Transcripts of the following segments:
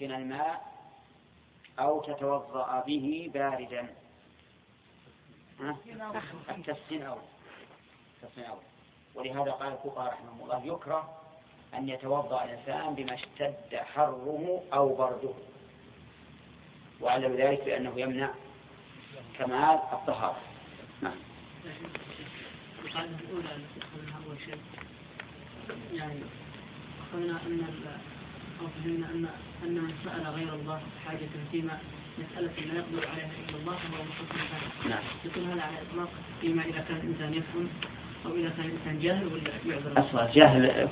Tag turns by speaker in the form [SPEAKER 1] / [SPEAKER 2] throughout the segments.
[SPEAKER 1] من الماء أو تتوضأ به باردا. التسخين أول. التسخين أول. ولهذا قال الفقهاء رحمهم الله يكره أن يتوضأ الإنسان بما اشتد حره أو برده. وعلم ذلك بأنه يمنع كمال الطهارة. نعم.
[SPEAKER 2] يعني أخذنا أن أن أن من سأل غير الله حاجة فيما مسألة لا يقدر عليها إلا الله فهو مخصص
[SPEAKER 1] نعم.
[SPEAKER 2] يكون هذا على الإطلاق فيما إذا كان الإنسان يفهم أو إذا كان الإنسان جاهل ولا يعذر
[SPEAKER 1] أصلا جهل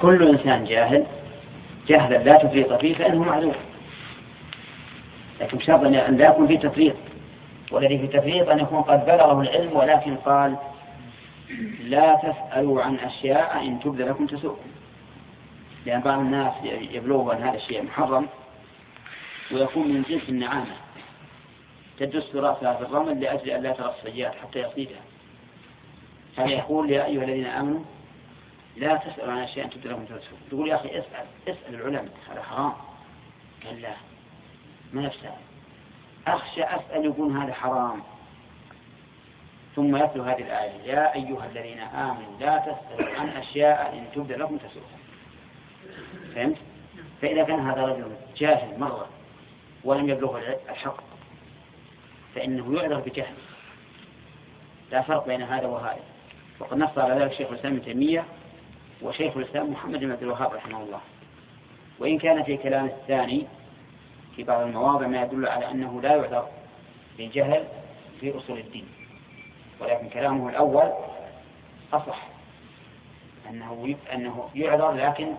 [SPEAKER 1] كل إنسان جاهل جهلا لا تفريط فيه فإنه معذور. لكن شرط أن لا يكون فيه تفريط والذي في تفريط أن يكون قد بلغه العلم ولكن قال لا تسألوا عن أشياء إن تبد لكم تسؤكم لأن بعض الناس يبلغ أن هذا الشيء محرم ويكون من جنس النعامة. تدس رأسها في الرمل لأجل أن لا ترى الصياد حتى يصيدها. فيقول يا أيها الذين آمنوا لا تسألوا عن أشياء تبدو لكم تسؤكم تقول يا أخي اسأل اسأل العلماء. هذا حرام. قال لا ما نفسه أخشى أسأل يقول هذا حرام. ثم يتلو هذه الآية يا أيها الذين آمنوا لا تسألوا عن أشياء إن تبد لكم تسؤكم فهمت؟ فإذا كان هذا رجل جاهل مرة ولم يبلغه الحق فإنه يعذر بجهل لا فرق بين هذا وهذا. وقد نص على ذلك شيخ الإسلام ابن تيمية وشيخ الإسلام محمد بن عبد الوهاب رحمه الله. وإن كان في كلام الثاني في بعض المواضع ما يدل على أنه لا يعذر بالجهل في أصول الدين. ولكن كلامه الأول أصح. أنه أنه يعذر لكن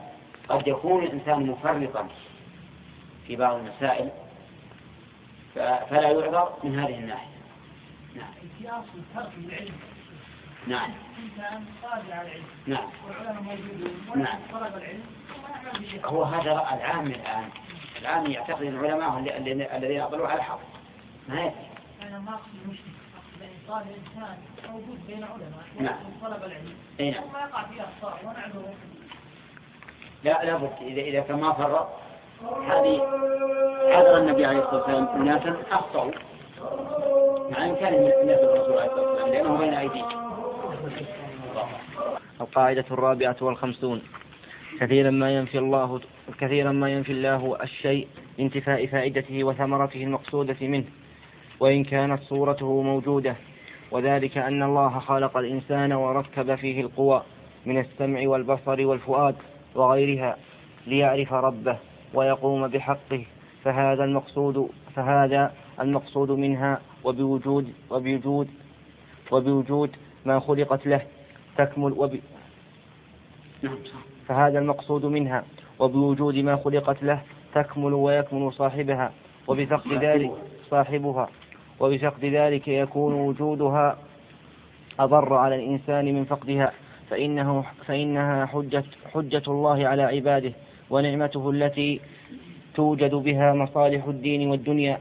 [SPEAKER 1] قد يكون الإنسان مفرطا في بعض المسائل فلا يعذر من هذه الناحية.
[SPEAKER 3] نعم.
[SPEAKER 1] نعم.
[SPEAKER 3] إنسان قادر على العلم.
[SPEAKER 1] نعم.
[SPEAKER 3] والعلماء موجودون.
[SPEAKER 1] نعم.
[SPEAKER 3] طلب العلم.
[SPEAKER 1] هو هذا العام الآن. العام يعتقد العلماء الذين أضلوا على الحق. ما يدري.
[SPEAKER 3] أنا ما أقصد المشرك أقصد الإنسان موجود بين علماء
[SPEAKER 1] نعم.
[SPEAKER 3] طلب العلم.
[SPEAKER 1] أي نعم.
[SPEAKER 3] ثم يقع فيه أخطاء ونعذره.
[SPEAKER 1] لا لابد إذا إذا كان ما فرط هذه حضر النبي عليه الصلاة والسلام أناسا أخطأوا مع إمكانهم الناس الرسول عليه الصلاة والسلام لأنه بين أيديهم.
[SPEAKER 4] القاعدة الرابعة والخمسون. كثيرا ما ينفي الله كثيرا ما ينفي الله الشيء لانتفاء فائدته وثمرته المقصودة منه وإن كانت صورته موجودة. وذلك أن الله خلق الإنسان وركب فيه القوى من السمع والبصر والفؤاد. وغيرها ليعرف ربه ويقوم بحقه. فهذا المقصود فهذا المقصود منها وبوجود وبوجود وبوجود ما خلقت له تكمل وب.
[SPEAKER 1] نعم
[SPEAKER 4] فهذا المقصود منها وبوجود ما خلقت له تكمل ويكمل صاحبها وبفقد ذلك صاحبها وبفقد ذلك يكون وجودها أضر على الإنسان من فقدها. فإنه فإنها حجة حجة الله على عباده ونعمته التي توجد بها مصالح الدين والدنيا.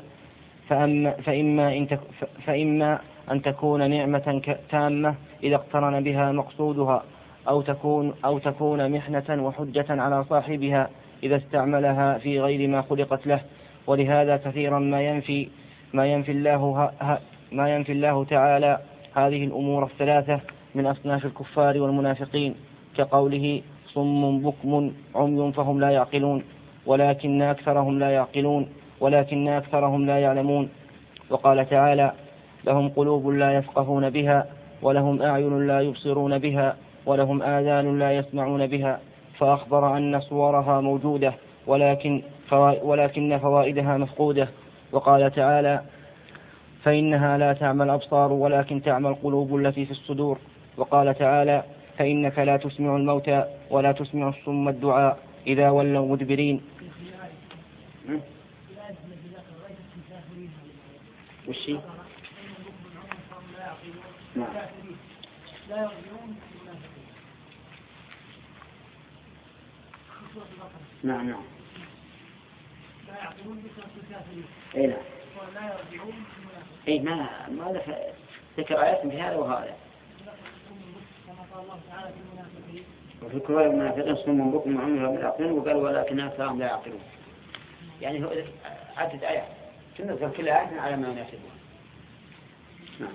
[SPEAKER 4] فأما فإما, إن تك فإما أن تكون نعمة تامة إذا اقترن بها مقصودها أو تكون أو تكون محنة وحجة على صاحبها إذا استعملها في غير ما خلقت له. ولهذا كثيرا ما ينفي ما ينفي الله ما ينفي الله تعالى هذه الأمور الثلاثة من أصناف الكفار والمنافقين كقوله صم بكم عمي فهم لا يعقلون ولكن أكثرهم لا يعقلون ولكن أكثرهم لا يعلمون. وقال تعالى لهم قلوب لا يفقهون بها ولهم أعين لا يبصرون بها ولهم آذان لا يسمعون بها. فأخبر أن صورها موجودة ولكن ولكن فوائدها مفقودة. وقال تعالى فإنها لا تعمى الأبصار ولكن تعمى القلوب التي في الصدور. وقال تعالى فإنك لا تسمع الموتى ولا تسمع الصم الدعاء إذا ولوا مدبرين
[SPEAKER 1] م? وش هي؟ نعم نعم نعم
[SPEAKER 3] لا يعقلون بكرة الكافرين
[SPEAKER 1] أي نعم
[SPEAKER 3] ولا يرجعون
[SPEAKER 1] أي ما ما ذكر ذكر آيات في هذا وهذا
[SPEAKER 3] كما قال الله تعالى في المنافقين
[SPEAKER 1] وفي كل المنافقين صم بكم وعمي لا يعقلون وقال ولكن أكثرهم لا يعقلون. يعني هو عدد آيات. تنزل كل آية على ما يناسبها نعم.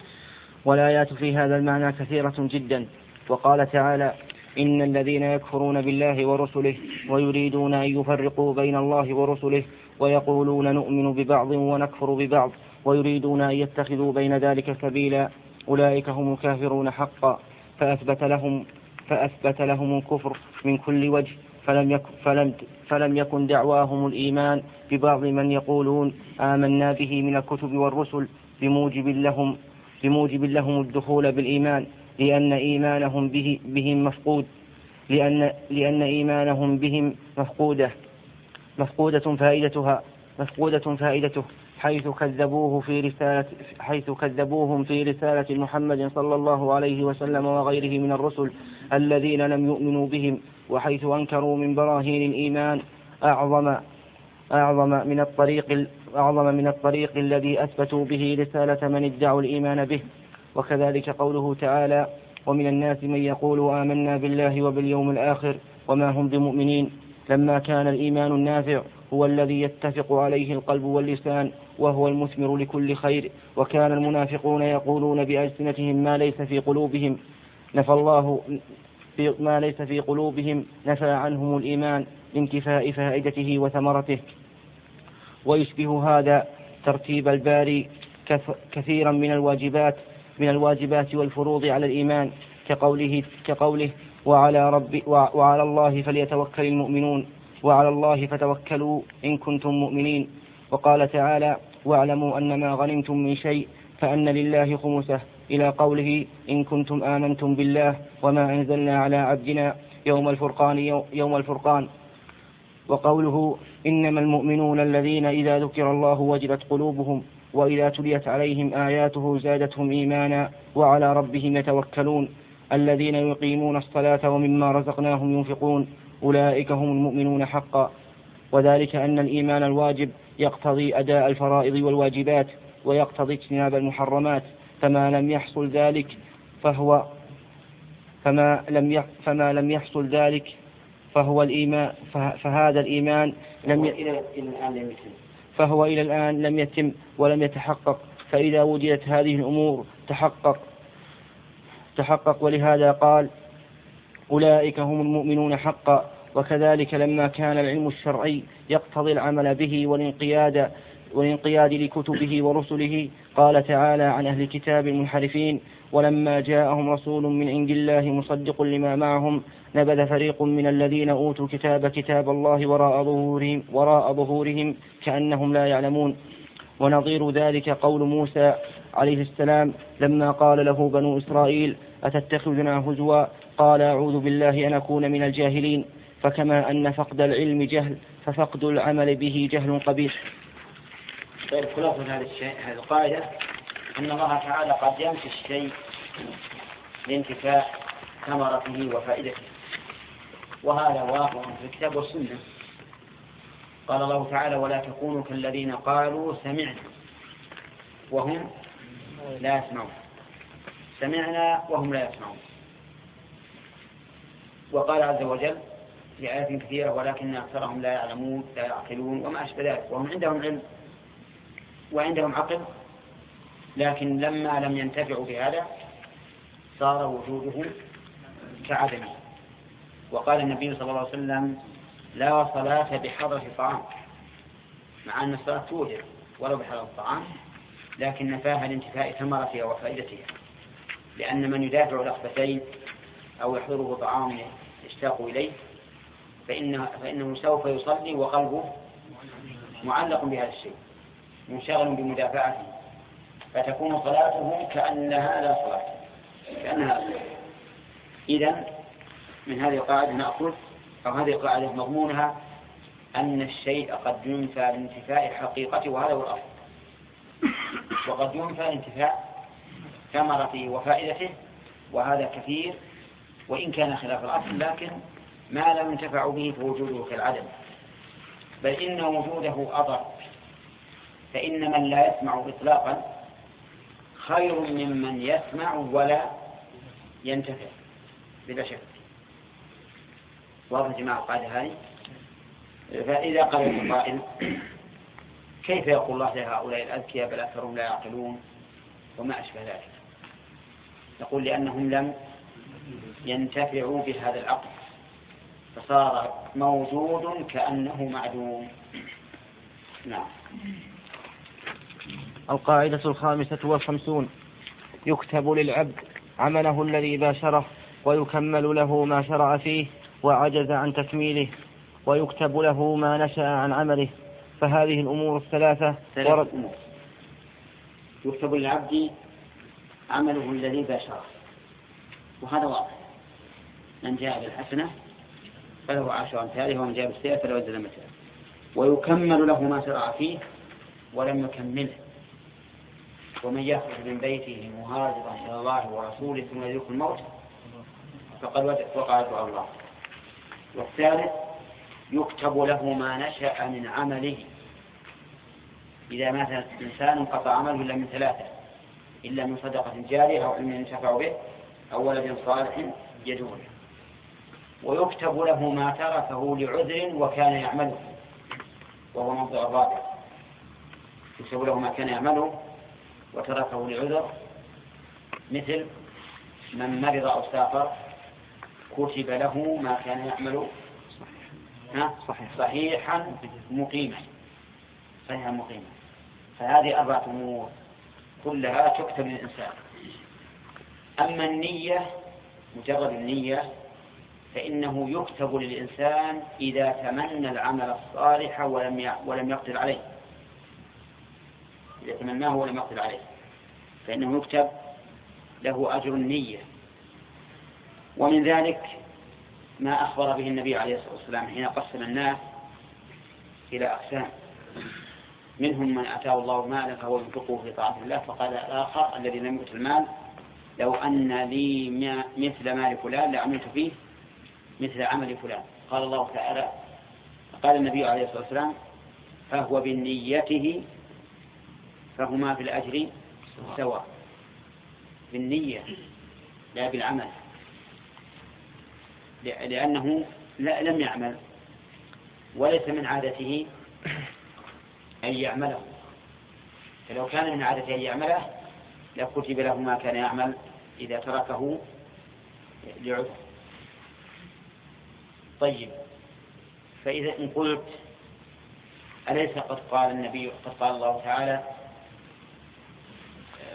[SPEAKER 4] والآيات في هذا المعنى كثيرة جدا. وقال تعالى إن الذين يكفرون بالله ورسله ويريدون أن يفرقوا بين الله ورسله ويقولون نؤمن ببعض ونكفر ببعض ويريدون أن يتخذوا بين ذلك سبيلا أولئك هم الكافرون حقا. فأثبت لهم فأثبت لهم الكفر من كل وجه فلم يكن, فلم, فلم يكن دعواهم الإيمان ببعض من يقولون آمنا به من الكتب والرسل بموجب لهم بموجب لهم الدخول بالإيمان لأن إيمانهم به بهم مفقود لأن لأن إيمانهم بهم مفقودة. مفقودة فائدتها مفقودة فائدته. حيث كذبوه في رسالة حيث كذبوهم في رسالة محمد صلى الله عليه وسلم وغيره من الرسل الذين لم يؤمنوا بهم وحيث أنكروا من براهين الإيمان أعظم أعظم من الطريق أعظم من الطريق الذي أثبتوا به رسالة من ادعوا الإيمان به. وكذلك قوله تعالى ومن الناس من يقول آمنا بالله وباليوم الآخر وما هم بمؤمنين. لما كان الإيمان النافع هو الذي يتفق عليه القلب واللسان وهو المثمر لكل خير. وكان المنافقون يقولون بألسنتهم ما ليس في قلوبهم. نفى الله في ما ليس في قلوبهم نفى عنهم الإيمان لانتفاء فائدته وثمرته. ويشبه هذا ترتيب الباري كثيرا من الواجبات من الواجبات والفروض على الإيمان كقوله كقوله وعلى رب وعلى الله فليتوكل المؤمنون. وعلى الله فتوكلوا إن كنتم مؤمنين. وقال تعالى واعلموا أن ما غنمتم من شيء فأن لله خمسه. إلى قوله إن كنتم آمنتم بالله وما أنزلنا على عبدنا يوم الفرقان يوم الفرقان. وقوله إنما المؤمنون الذين إذا ذكر الله وجلت قلوبهم وإذا تليت عليهم آياته زادتهم إيمانا وعلى ربهم يتوكلون. الذين يقيمون الصلاة ومما رزقناهم ينفقون. أولئك هم المؤمنون حقا. وذلك أن الإيمان الواجب يقتضي أداء الفرائض والواجبات ويقتضي اجتناب المحرمات. فما لم يحصل ذلك فهو فما لم فما لم يحصل ذلك فهو الإيمان فهذا الإيمان لم ي... فهو إلى الآن لم يتم ولم يتحقق. فإذا وجدت هذه الأمور تحقق تحقق. ولهذا قال أولئك هم المؤمنون حقا وكذلك لما كان العلم الشرعي يقتضي العمل به والانقياد والانقياد لكتبه ورسله قال تعالى عن أهل الكتاب المنحرفين ولما جاءهم رسول من عند الله مصدق لما معهم نبذ فريق من الذين أوتوا الكتاب كتاب الله وراء ظهورهم, وراء ظهورهم كأنهم لا يعلمون. ونظير ذلك قول موسى عليه السلام لما قال له بنو إسرائيل أتتخذنا هزوا؟ قال أعوذ بالله أن أكون من الجاهلين فكما أن فقد العلم جهل ففقد العمل به جهل قبيح.
[SPEAKER 1] طيب خلاصة هذا الشيء هذه القاعدة. أن الله تعالى قد يمسي الشيء لانتفاء ثمرته وفائدته. وهذا واقع في الكتاب والسنة. قال الله تعالى ولا تكونوا كالذين قالوا سمعنا وهم لا يسمعون. سمعنا وهم لا يسمعون. وقال عز وجل في آيات كثيرة ولكن أكثرهم لا يعلمون لا يعقلون وما أشبه ذلك وهم عندهم علم وعندهم عقل لكن لما لم ينتفعوا بهذا صار وجودهم كعدمه وقال النبي صلى الله عليه وسلم لا صلاة بحضرة طعام مع أن الصلاة توجد ولو بحضرة الطعام لكن نفاها لانتفاء ثمرتها وفائدتها لأن من يدافع لخبتين أو يحضره طعام يشتاق إليه فإنه, فإنه سوف يصلي وقلبه معلق بهذا الشيء منشغل بمدافعته فتكون صلاته كأنها لا صلاة كأنها إذا من هذه القاعدة نأخذ أو هذه القاعدة مضمونها أن الشيء قد ينفى لانتفاء حقيقته وهذا هو الأصل. وقد ينفى لانتفاء ثمرته وفائدته وهذا كثير وإن كان خلاف الأصل لكن ما لم ينتفع به فوجوده كالعدم. بل إن وجوده أضر. فإن من لا يسمع إطلاقا خير ممن يسمع ولا ينتفع بلا شك. واضح جماعة القاعدة هذه؟ فإذا قال قائل كيف يقول الله لهؤلاء الأذكياء بل أكثرهم لا يعقلون؟ وما أشبه ذلك. نقول لأنهم لم ينتفعوا بهذا العقل فصار موجود كأنه معدوم. نعم.
[SPEAKER 4] القاعدة الخامسة والخمسون. يكتب للعبد عمله الذي باشره ويكمل له ما شرع فيه وعجز عن تكميله ويكتب له ما نشأ عن عمله. فهذه الأمور الثلاثة
[SPEAKER 1] ثلاث
[SPEAKER 4] ورد
[SPEAKER 1] أمور. يكتب للعبد عمله الذي باشره. وهذا واضح. من جاء بالحسنة فله عشر أمثالها ومن جاء بالسيئة فله وزن مثله. ويكمل له ما شرع فيه ولم يكمله. ومن يخرج من بيته مهاجرا إلى الله ورسوله ثم يدرك الموت فقد وقع دعاء الله. والثالث يكتب له ما نشأ من عمله. إذا مات إنسان انقطع عمله إلا من ثلاثة إلا من صدقة جارية أو علم ينتفع به أو ولد صالح يدعو له ويكتب له ما تركه لعذر وكان يعمله. وهو موضع الرابع. يكتب له ما كان يعمله وتركه لعذر. مثل من مرض أو سافر كتب له ما كان يعمل؟
[SPEAKER 4] صحيح.
[SPEAKER 1] صحيحا مقيما. صحيحا مقيما. فهذه أربعة أمور كلها تكتب للإنسان. أما النية مجرد النية فإنه يكتب للإنسان إذا تمنى العمل الصالح ولم ولم يقدر عليه. إذا تمناه ولم يقدر عليه. فإنه يكتب له أجر النية. ومن ذلك ما أخبر به النبي عليه الصلاة والسلام حين قسم الناس إلى أقسام. منهم من أتاه الله مالا فهو ينفقه في طاعة الله فقال الآخر الذي لم يؤت المال لو أن لي مثل مال فلان لعملت فيه مثل عمل فلان. قال الله تعالى قال النبي عليه الصلاة والسلام فهو بنيته فهما في الأجر سواء. بالنية لا بالعمل. لأنه لا لم يعمل. وليس من عادته أن يعمله. فلو كان من عادته أن يعمله لكتب له ما كان يعمل إذا تركه لعذر. طيب. فإذا إن قلت أليس قد قال النبي قد قال الله تعالى؟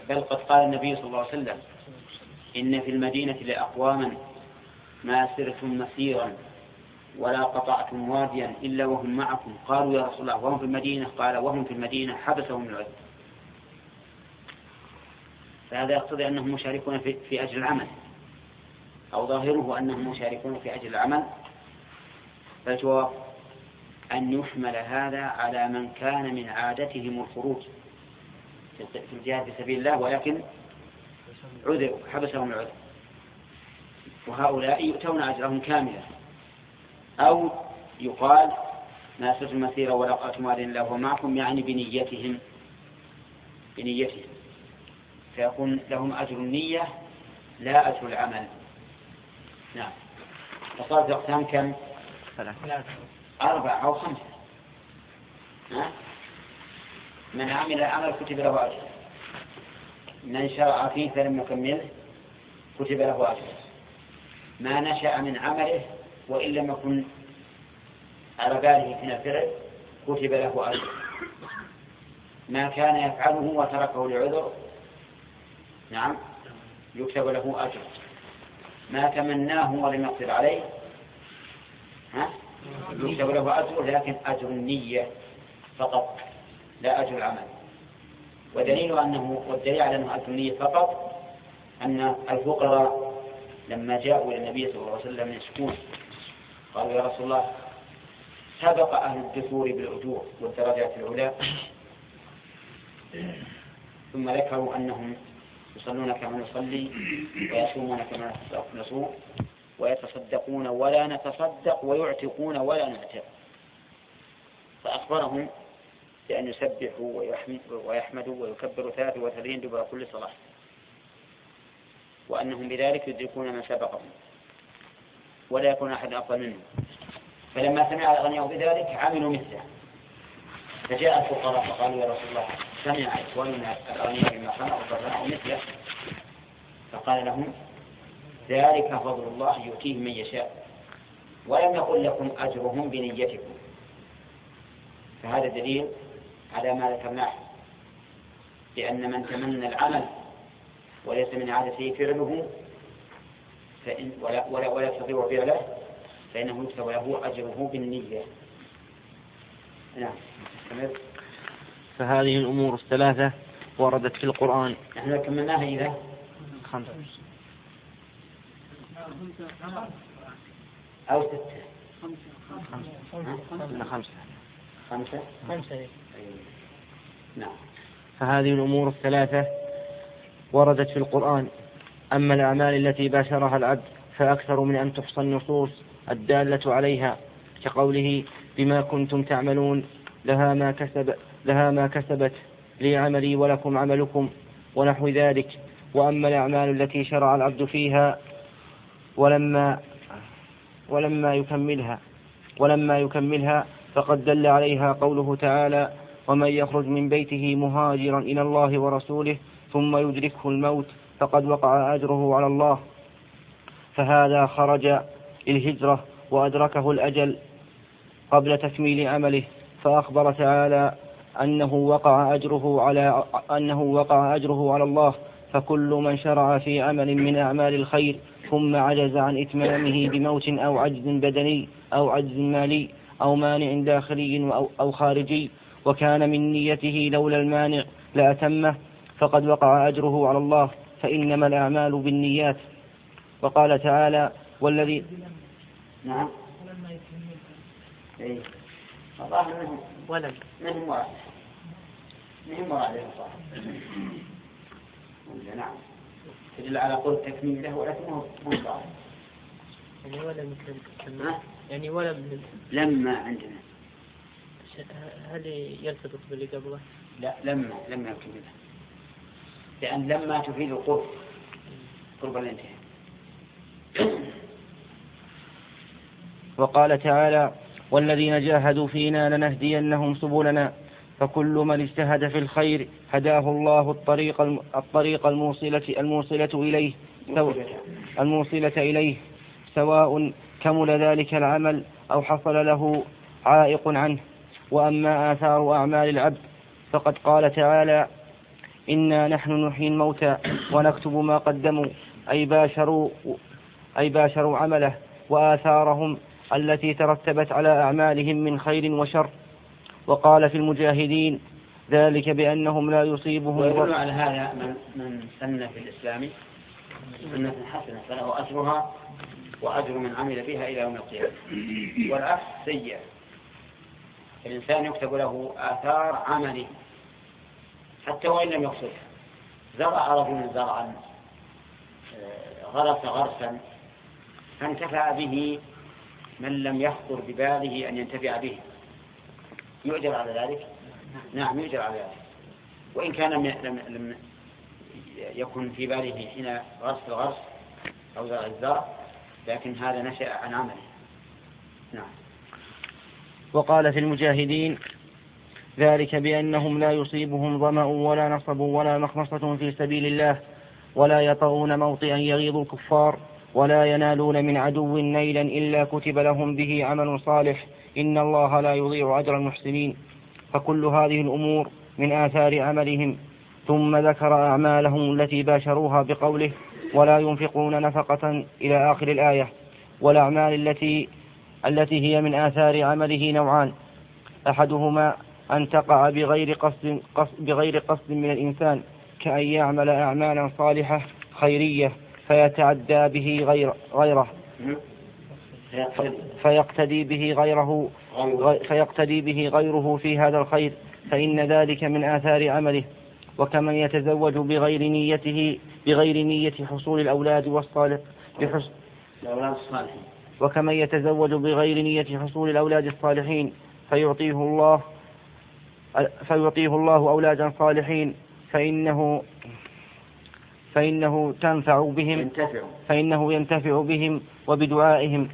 [SPEAKER 1] بل قد قال النبي صلى الله عليه وسلم إن في المدينة لأقواما ما سرتم مسيرا ولا قطعتم واديا إلا وهم معكم. قالوا يا رسول الله وهم في المدينة؟ قال وهم في المدينة حبسهم العذر فهذا يقتضي أنهم مشاركون في أجل العمل أو ظاهره أنهم مشاركون في أجل العمل. فالجواب أن يحمل هذا على من كان من عادتهم الخروج في الجهاد في سبيل الله ولكن عذروا حبسهم العذر. وهؤلاء يؤتون أجرهم كاملا أو يقال ما سرتم ولا قاتم واد الله ومعكم يعني بنيتهم. بنيتهم. فيكون لهم أجر النية لا أجر العمل. نعم. فصارت أقسام كم؟
[SPEAKER 4] ثلاثة
[SPEAKER 1] أربعة أو خمسة. ها؟ من عمل عمل كتب له أجر. من شرع فيه فلم يكمله كتب له أجر. ما نشأ من عمله وإن لم يكن على باله في الفعل كتب له أجر. ما كان يفعله وتركه لعذر نعم يكتب له أجر. ما تمناه ولم يقدر عليه يكتب له أجر لكن أجر النية فقط لا أجر العمل. ودليل أنه والدليل على أنه أجر النية فقط أن الفقراء لما جاءوا إلى النبي صلى الله عليه وسلم يشكون قالوا يا رسول الله سبق أهل الدثور بالأجور والدرجات العلى ثم ذكروا أنهم يصلون كما نصلي ويصومون كما نصوم. ويتصدقون ولا نتصدق ويعتقون ولا نعتق. فأخبرهم بأن يسبحوا ويحمد- ويحمدوا ويكبروا ثلاث وثلاثين دبر كل صلاة. وأنهم بذلك يدركون من سبقهم. ولا يكون أحد أفضل منهم. فلما سمع الأغنياء بذلك عملوا مثله. فجاء الفقراء فقالوا يا رسول الله سمع إخواننا الأغنياء بما صنعوا فصنعوا مثله. فقال لهم ذلك فضل الله يؤتيه من يشاء ولم يقل لكم أجرهم بنيتكم فهذا دليل على ما ذكرناه لأن من تمنى العمل وليس من عادته فعله فإن ولا ولا ولا يستطيع فعله فإنه يكتب له أجره بالنية. نعم.
[SPEAKER 4] فهذه الأمور الثلاثة وردت في القرآن.
[SPEAKER 1] نحن كملناها إذا
[SPEAKER 4] خمسة.
[SPEAKER 1] أو ستة.
[SPEAKER 2] خمسة.
[SPEAKER 4] خمسة. خمسة.
[SPEAKER 1] خمسة.
[SPEAKER 3] خمسة
[SPEAKER 1] نعم.
[SPEAKER 4] فهذه الأمور الثلاثة وردت في القرآن أما الأعمال التي باشرها العبد فأكثر من أن تحصى النصوص الدالة عليها كقوله بما كنتم تعملون لها ما كسب لها ما كسبت لي عملي ولكم عملكم ونحو ذلك وأما الأعمال التي شرع العبد فيها ولما ولما يكملها ولما يكملها فقد دل عليها قوله تعالى ومن يخرج من بيته مهاجرا إلى الله ورسوله ثم يدركه الموت فقد وقع أجره على الله. فهذا خرج الهجرة وأدركه الأجل قبل تكميل عمله. فأخبر تعالى أنه وقع أجره على أنه وقع أجره على الله. فكل من شرع في عمل من أعمال الخير ثم عجز عن إتمامه بموت أو عجز بدني أو عجز مالي أو مانع داخلي أو خارجي وكان من نيته لولا المانع لأتمه فقد وقع أجره على الله فإنما الأعمال بالنيات. وقال تعالى والذي
[SPEAKER 1] نعم. إيه.
[SPEAKER 3] ولم.
[SPEAKER 1] منهم مراد منهم مراد نعم. تدل على قول تكميل له ولكنه مو ظاهر
[SPEAKER 3] يعني ولم؟ يعني ولم
[SPEAKER 1] لما عندنا.
[SPEAKER 3] هل يرتبط باللي قبله؟
[SPEAKER 1] لا لما لما يكملها لأن لما تفيد القرب. قرب الانتهاء.
[SPEAKER 4] وقال تعالى والذين جاهدوا فينا لنهدينهم سبلنا. فكل من اجتهد في الخير هداه الله الطريق الطريق الموصلة الموصلة إليه الموصلة إليه سواء كمل ذلك العمل أو حصل له عائق عنه. وأما آثار أعمال العبد فقد قال تعالى إنا نحن نحيي الموتى ونكتب ما قدموا. أي باشروا أي باشروا عمله وآثارهم التي ترتبت على أعمالهم من خير وشر. وقال في المجاهدين ذلك بأنهم لا يصيبهم
[SPEAKER 1] ويقول على هذا من, من سن في الإسلام سنة حسنة فله أجرها وأجر من عمل بها إلى يوم القيامة. والعكس سيء. الإنسان يكتب له آثار عمله حتى وإن لم يقصدها زرع رجل زرعا آه، غرس غرسا فانتفع به من لم يخطر بباله أن ينتفع به. يؤجر على ذلك؟ نعم يؤجر على ذلك. وإن كان لم لم يكن في باله حين غرس الغرس أو زرع الزرع لكن هذا نشأ عن عمله. نعم.
[SPEAKER 4] وقال في المجاهدين ذلك بأنهم لا يصيبهم ظمأ ولا نصب ولا مخمصة في سبيل الله ولا يطؤون موطئا يغيظ الكفار. ولا ينالون من عدو نيلا إلا كتب لهم به عمل صالح. إن الله لا يضيع أجر المحسنين. فكل هذه الأمور من آثار عملهم. ثم ذكر أعمالهم التي باشروها بقوله ولا ينفقون نفقة إلى آخر الآية. والأعمال التي التي هي من آثار عمله نوعان. أحدهما أن تقع بغير قصد, قصد بغير قصد من الإنسان كأن يعمل أعمالا صالحة خيرية. فيتعدى به غير غيره. فيقتدي. به غيره فيقتدي به غيره في هذا الخير فإن ذلك من آثار عمله. وكمن يتزوج بغير نيته بغير نية حصول الأولاد والصالح بحسن وكمن يتزوج بغير نية حصول الأولاد الصالحين فيعطيه الله فيعطيه الله أولادا صالحين فإنه فإنه تنفع بهم
[SPEAKER 1] ينتفع.
[SPEAKER 4] فإنه ينتفع بهم وبدعائهم.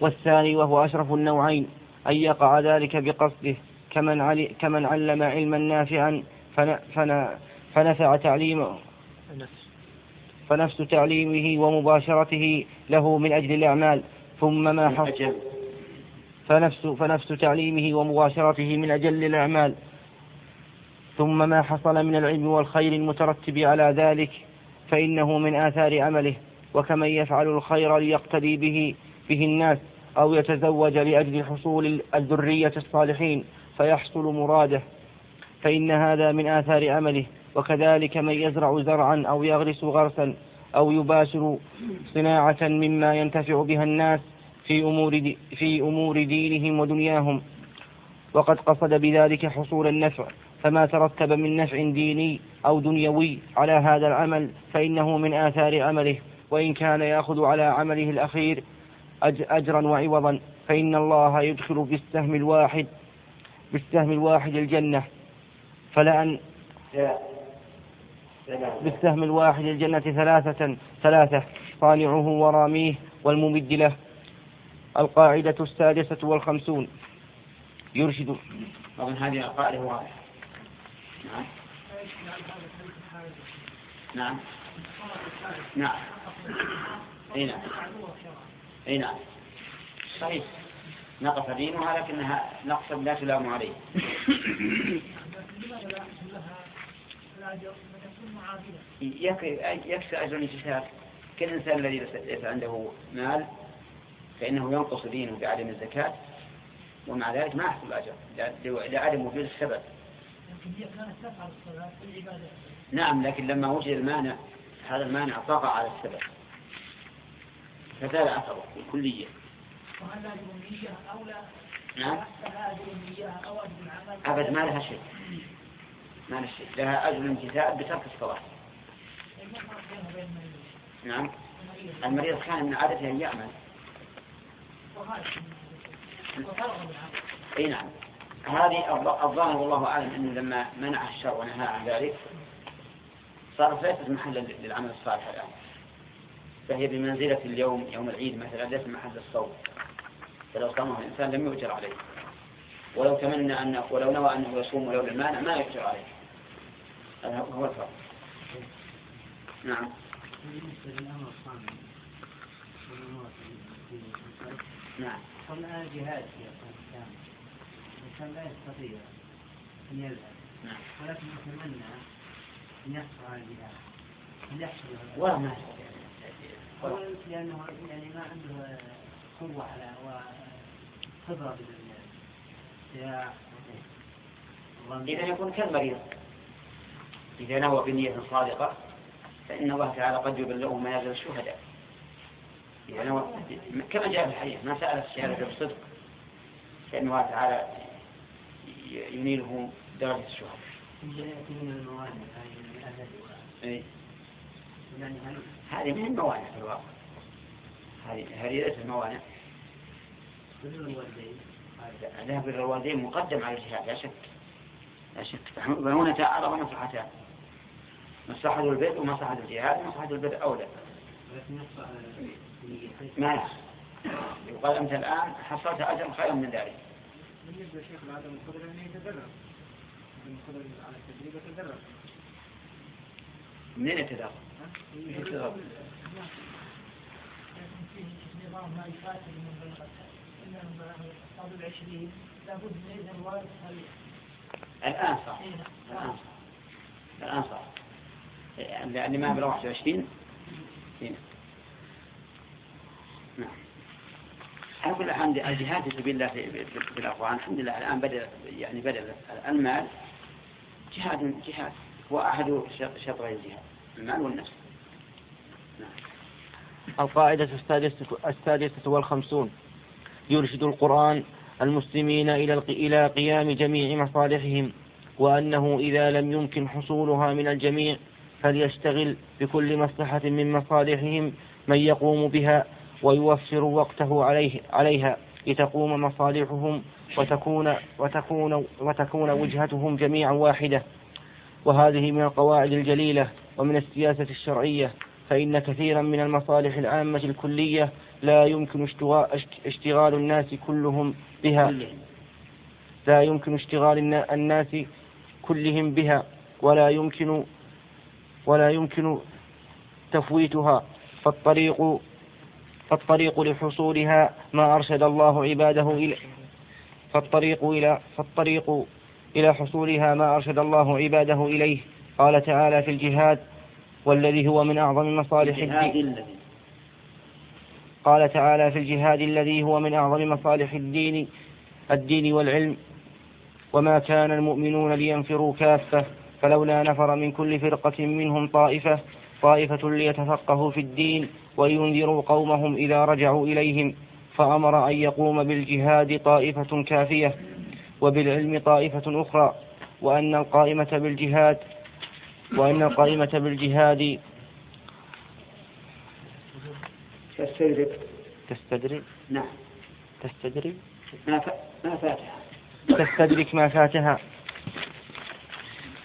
[SPEAKER 4] والثاني وهو أشرف النوعين أن يقع ذلك بقصده كمن, علي كمن علم علما نافعا فن فن فنفع تعليمه. فنفس تعليمه ومباشرته له من أجل الأعمال ثم ما حصل. فنفس, فنفس تعليمه ومباشرته من أجل الأعمال ثم ما حصل من العلم والخير المترتب على ذلك فإنه من آثار عمله. وكمن يفعل الخير ليقتدي به به الناس أو يتزوج لأجل حصول الذرية الصالحين فيحصل مراده. فإن هذا من آثار عمله. وكذلك من يزرع زرعا أو يغرس غرسا أو يباشر صناعة مما ينتفع بها الناس في أمور, في أمور دينهم ودنياهم. وقد قصد بذلك حصول النفع. فما ترتب من نفع ديني أو دنيوي على هذا العمل فإنه من آثار عمله وإن كان يأخذ على عمله الأخير أجرا وعوضا فإن الله يدخل بالسهم الواحد بالسهم الواحد الجنة. فلأن بالسهم الواحد الجنة ثلاثة ثلاثة صانعه وراميه والممد له. القاعدة السادسة والخمسون. يرشد.
[SPEAKER 1] هذه القاعدة واضحة نعم. نعم. نعم. اي نعم. اي نعم. صحيح. نقص دينها لكنها نقصا لا تلام عليه. يكفي أجر الانتشار. كالانسان الذي ليس عنده مال فإنه ينقص دينه بعدم الزكاة ومع ذلك ما يحصل الاجر لعدم وجود السبب. نعم لكن لما وجد المانع هذا المانع طغى على السبب. فزال أثره كليا.
[SPEAKER 3] وهل لازم النية أو لا؟
[SPEAKER 1] نعم؟ أبد ما لها شيء. ما لها شيء. لها أجر الامتثال بترك الصلاة. نعم. المريض كان من عادته أن يعمل. إي نعم. هذه الظاهر والله أعلم أنه لما منع الشر ونهى عن ذلك صارت ليست محلا للعمل الصالح الآن. فهي بمنزلة اليوم يوم العيد مثلا ليس محل الصوم. فلو صامه الإنسان لم يؤجر عليه. ولو تمنى انه ولو نوى أنه يصوم ولو المانع ما يؤجر عليه. هذا هو الفرق. نعم. نعم.
[SPEAKER 5] قبل جهاد في الإسلام الإنسان لا يستطيع أن يذهب
[SPEAKER 1] نعم.
[SPEAKER 5] ولكن يتمنى أن يحصل على الجهاد أن يحصل على
[SPEAKER 1] ولا ما
[SPEAKER 5] لأنه يعني ما عنده قوة على وخبرة بالسياح
[SPEAKER 1] إذا يكون كالمريض. إذا نوى بنية صادقة فإن الله تعالى قد يبلغه منازل الشهداء. إذا نوى كما جاء في الحديث ما سأل الشهادة بصدق فإن الله تعالى ينيله درجة
[SPEAKER 5] الموانع الأذى
[SPEAKER 1] إيه. هذه من الموانع في الواقع. هذه ليست موانع
[SPEAKER 5] بر الوالدين
[SPEAKER 1] ذهب بر الوالدين مقدم على الجهاد لا شك. لا شك. فهنا تعارض مصلحتان. مصلحة البر ومصلحة الجهاد ومصلحة البر أولى. ما. يقال أنت الآن حصلت أجر خيرا من ذلك.
[SPEAKER 5] بالنسبة لشيخ عدم القدرة أن يتدرب عدم القدرة على التدريب يتدرب
[SPEAKER 1] منين يتدرب؟
[SPEAKER 3] نظام ما يفاتل من بلغة العشرين لابد من إذن الوالد صحيح
[SPEAKER 1] الآن صح. الآن صح. الآن صح. لأن ما بلغ 21 هنا نعم على كل حال الجهاد في سبيل الله في الأقوال الحمد لله الآن بدأ يعني بدأ المال. جهاد جهاد. هو أحد شط- شطري الجهاد المال والنفس.
[SPEAKER 4] القاعدة السادسة, والخمسون. يرشد القرآن المسلمين إلى إلى قيام جميع مصالحهم وأنه إذا لم يمكن حصولها من الجميع فليشتغل بكل مصلحة من مصالحهم من يقوم بها ويوفر وقته عليه عليها لتقوم مصالحهم وتكون وتكون وتكون وجهتهم جميعا واحدة وهذه من القواعد الجليلة ومن السياسة الشرعية فإن كثيرا من المصالح العامة الكلية لا يمكن اشتغا- اشت- اشتغال الناس كلهم بها. لا يمكن اشتغال النا- الناس كلهم بها ولا يمكن ولا يمكن تفويتها فالطريق فالطريق لحصولها ما أرشد الله عباده إلى فالطريق إلى فالطريق إلى حصولها ما أرشد الله عباده إليه. قال تعالى في الجهاد والذي هو من أعظم مصالح الدين. قال تعالى في الجهاد الذي هو من أعظم مصالح الدين الدين والعلم. وما كان المؤمنون لينفروا كافة فلولا نفر من كل فرقة منهم طائفة طائفة ليتفقهوا في الدين. وينذروا قومهم إذا رجعوا إليهم فأمر أن يقوم بالجهاد طائفة كافية وبالعلم طائفة أخرى وأن القائمة بالجهاد وأن القائمة بالجهاد.
[SPEAKER 1] تستدرك.
[SPEAKER 4] تستدرك؟
[SPEAKER 1] نعم.
[SPEAKER 4] تستدرك؟
[SPEAKER 1] ما فاتها.
[SPEAKER 4] تستدرك ما فاتها.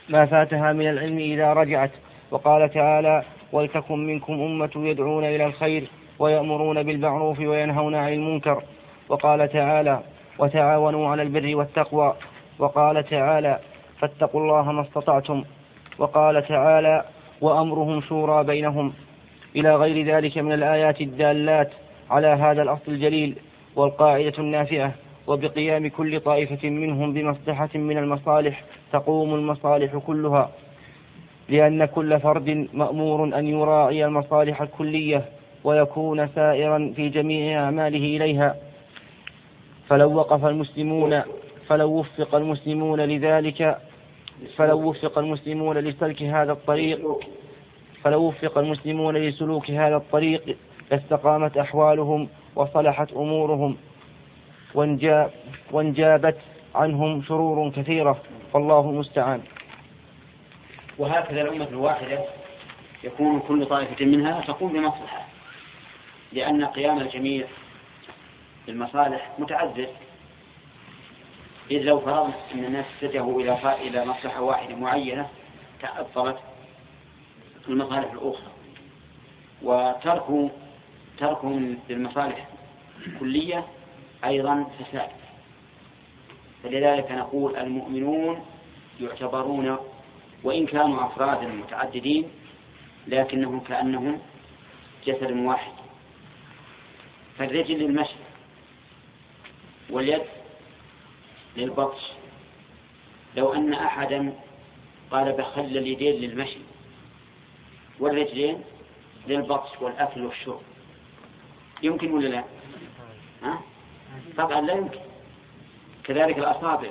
[SPEAKER 4] ما فاتها من العلم إذا رجعت. وقال تعالى ولتكن منكم أمة يدعون إلى الخير ويأمرون بالمعروف وينهون عن المنكر. وقال تعالى وتعاونوا على البر والتقوى وقال تعالى فاتقوا الله ما استطعتم وقال تعالى وأمرهم شورى بينهم إلى غير ذلك من الآيات الدالات على هذا الأصل الجليل والقاعدة النافعة. وبقيام كل طائفة منهم بمصلحة من المصالح تقوم المصالح كلها. لأن كل فرد مأمور أن يراعي المصالح الكلية ويكون سائرا في جميع أعماله إليها. فلو وقف المسلمون فلو وفق المسلمون لذلك فلو وفق المسلمون لسلك هذا الطريق فلو وفق المسلمون لسلوك هذا الطريق لاستقامت أحوالهم وصلحت أمورهم وانجاب وانجابت عنهم شرور كثيرة. والله المستعان.
[SPEAKER 1] وهكذا الأمة الواحدة يكون كل طائفة منها تقوم بمصلحة لأن قيام الجميع بالمصالح متعذر إذ لو فرضنا أن الناس اتجهوا إلى إلى مصلحة واحدة معينة تعطلت المصالح الأخرى. وترك تركهم للمصالح الكلية أيضا فساد. فلذلك نقول المؤمنون يعتبرون وإن كانوا أفرادا متعددين لكنهم كأنهم جسد واحد. فالرجل للمشي واليد للبطش. لو أن أحدا قال بخل اليدين للمشي والرجلين للبطش والأكل والشرب. يمكن ولا لا؟ ها؟ طبعا لا يمكن. كذلك الأصابع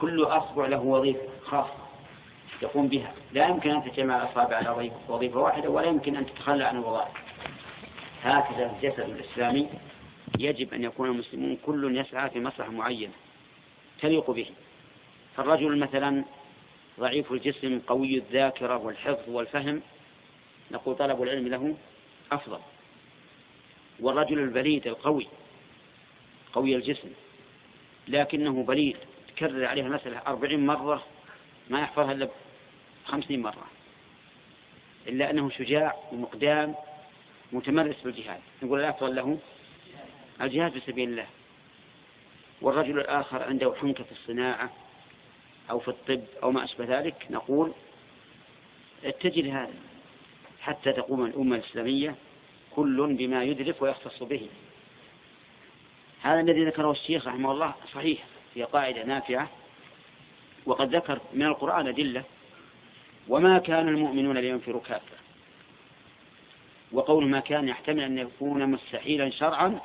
[SPEAKER 1] كل أصبع له وظيفة خاصة. يقوم بها. لا يمكن أن تجمع الأصابع على وظيفة- واحدة ولا يمكن أن تتخلى عن الوظائف. هكذا الجسد الإسلامي يجب أن يكون المسلمون كل يسعى في مصلحة معينة تليق به. فالرجل مثلا ضعيف الجسم قوي الذاكرة والحفظ والفهم نقول طلب العلم له أفضل. والرجل البليد القوي قوي الجسم لكنه بليد تكرر عليها المسألة أربعين مرة ما يحفظها إلا خمسين مرة إلا أنه شجاع ومقدام متمرس بالجهاد. نقول الأفضل له الجهاد في سبيل الله. والرجل الآخر عنده حنكة في الصناعة أو في الطب أو ما أشبه ذلك نقول اتجه لهذا حتى تقوم الأمة الإسلامية كل بما يدرك ويختص به. هذا الذي ذكره الشيخ رحمه الله صحيح هي قاعدة نافعة وقد ذكر من القرآن أدلة وما كان المؤمنون لينفروا كافة. وقول ما كان يحتمل أن يكون مستحيلا شرعا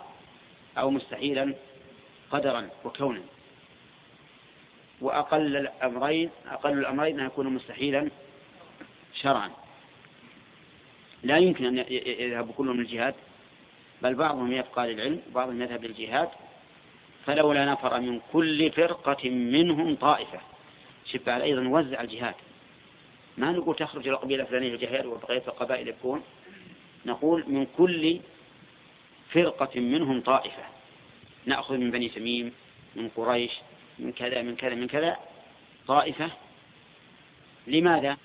[SPEAKER 1] أو مستحيلا قدرا وكونا. وأقل الأمرين أقل الأمرين أن يكون مستحيلا شرعا. لا يمكن أن يذهب كلهم للجهاد بل بعضهم يبقى للعلم وبعضهم يذهب للجهاد. فلولا نفر من كل فرقة منهم طائفة. شوف بعد أيضا وزع الجهاد. ما نقول تخرج القبيلة الفلانية الجهاد وبقية القبائل يكون نقول من كل فرقة منهم طائفة. نأخذ من بني تميم من قريش من كذا من كذا من كذا طائفة. لماذا؟